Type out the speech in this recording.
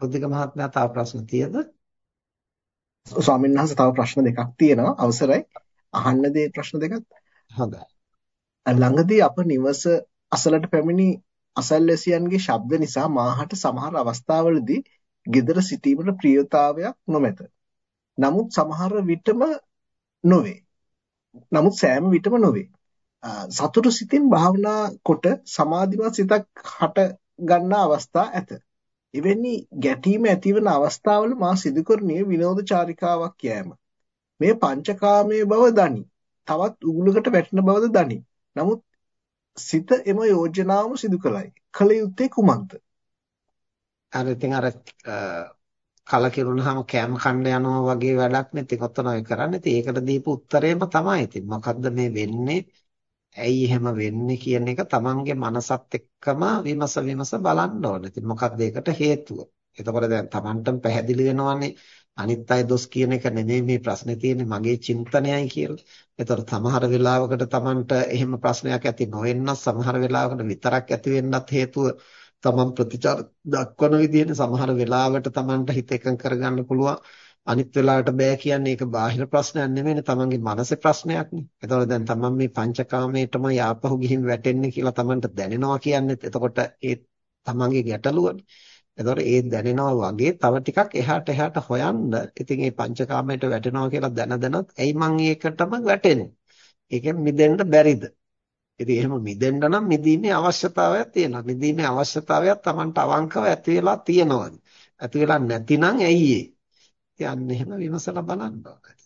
බුද්ධික මහත්මයා තව ප්‍රශ්න තියද? ස්වාමීන් වහන්සේ තව ප්‍රශ්න දෙකක් තියෙනවා අවසරයි අහන්න දේ ප්‍රශ්න දෙකක් හොඳයි ළඟදී අප නිවස අසලට පැමිණි අසල්වැසියන්ගේ ශබ්ද නිසා මාහට සමහර අවස්ථාවලදී gedara සිටීමට ප්‍රියතාවයක් නොමැත. නමුත් සමහර විටම නොවේ. නමුත් සෑම විටම නොවේ. සතුටු සිතින් භාවනා කොට සමාධිමත් සිතක් හට ගන්නා අවස්ථා ඇත. එවැනි ගැටීම ඇතිවන අවස්ථාවල මා සිදු කරන්නේ විනෝද චාරිකාවක් යෑම. මේ පංචකාමයේ බව දනි. තවත් උගුලකට වැටෙන බවද දනි. නමුත් සිත එම යෝජනාවම සිදු කළයි. කල යුත්තේ කුමක්ද? අර ඉතින් අර කලකිරුණාම කෑම කන්න යනවා වගේ වැඩක් නේ ඉතින් ඔතන ඔය කරන්නේ. ඉතින් ඒකට දීපු උත්තරේම තමයි. ඉතින් මොකද්ද මේ වෙන්නේ? ඇයි එහෙම වෙන්නේ කියන එක තමන්ගේ මනසත් එක්කම විමස විමස බලන්න ඕනේ. ඉතින් මොකක්ද ඒකට හේතුව? එතකොට දැන් තමන්ටම පැහැදිලි වෙනවානේ අනිත් අය දොස් කියන එක නෙමෙයි මේ ප්‍රශ්නේ තියෙන්නේ මගේ චින්තනයයි කියලා. එතකොට සමහර වෙලාවකට තමන්ට එහෙම ප්‍රශ්නයක් ඇති නොවෙන්න සමහර වෙලාවකට විතරක් ඇති වෙන්නත් හේතුව තමන් ප්‍රතිචාර දක්වන විදිහනේ සමහර වෙලාවට තමන්ට හිත එකඟ කරගන්න පුළුවන්. අනිත් වෙලාවට බෑ කියන්නේ ඒක බාහිර ප්‍රශ්නයක් නෙමෙයිනේ තමන්ගේ මනසේ ප්‍රශ්නයක්නේ. එතකොට දැන් තමන් මේ පංචකාමයටම යාපහු ගිහින් වැටෙන්නේ කියලා තමන්ට දැනෙනවා කියන්නේ එතකොට ඒ තමන්ගේ ගැටලුවනේ. එතකොට ඒ දැනෙනවා වගේ තව ටිකක් එහාට එහාට හොයන්න. ඉතින් මේ පංචකාමයට වැටෙනවා කියලා දැන දැනත් ඇයි මං ඒකටම වැටෙන්නේ? ඒකෙන් මිදෙන්න බැරිද? ඉතින් එහෙම මිදෙන්න නම් මිදීමේ අවශ්‍යතාවයක් තියෙනවා. මිදීමේ අවශ්‍යතාවයක් තමන්ට අවංකව ඇති වෙලා තියෙනවා. ඇති වෙලා නැතිනම් ඇයි ඒ? යන්න එහෙම විමසලා බලන්න ඕනේ.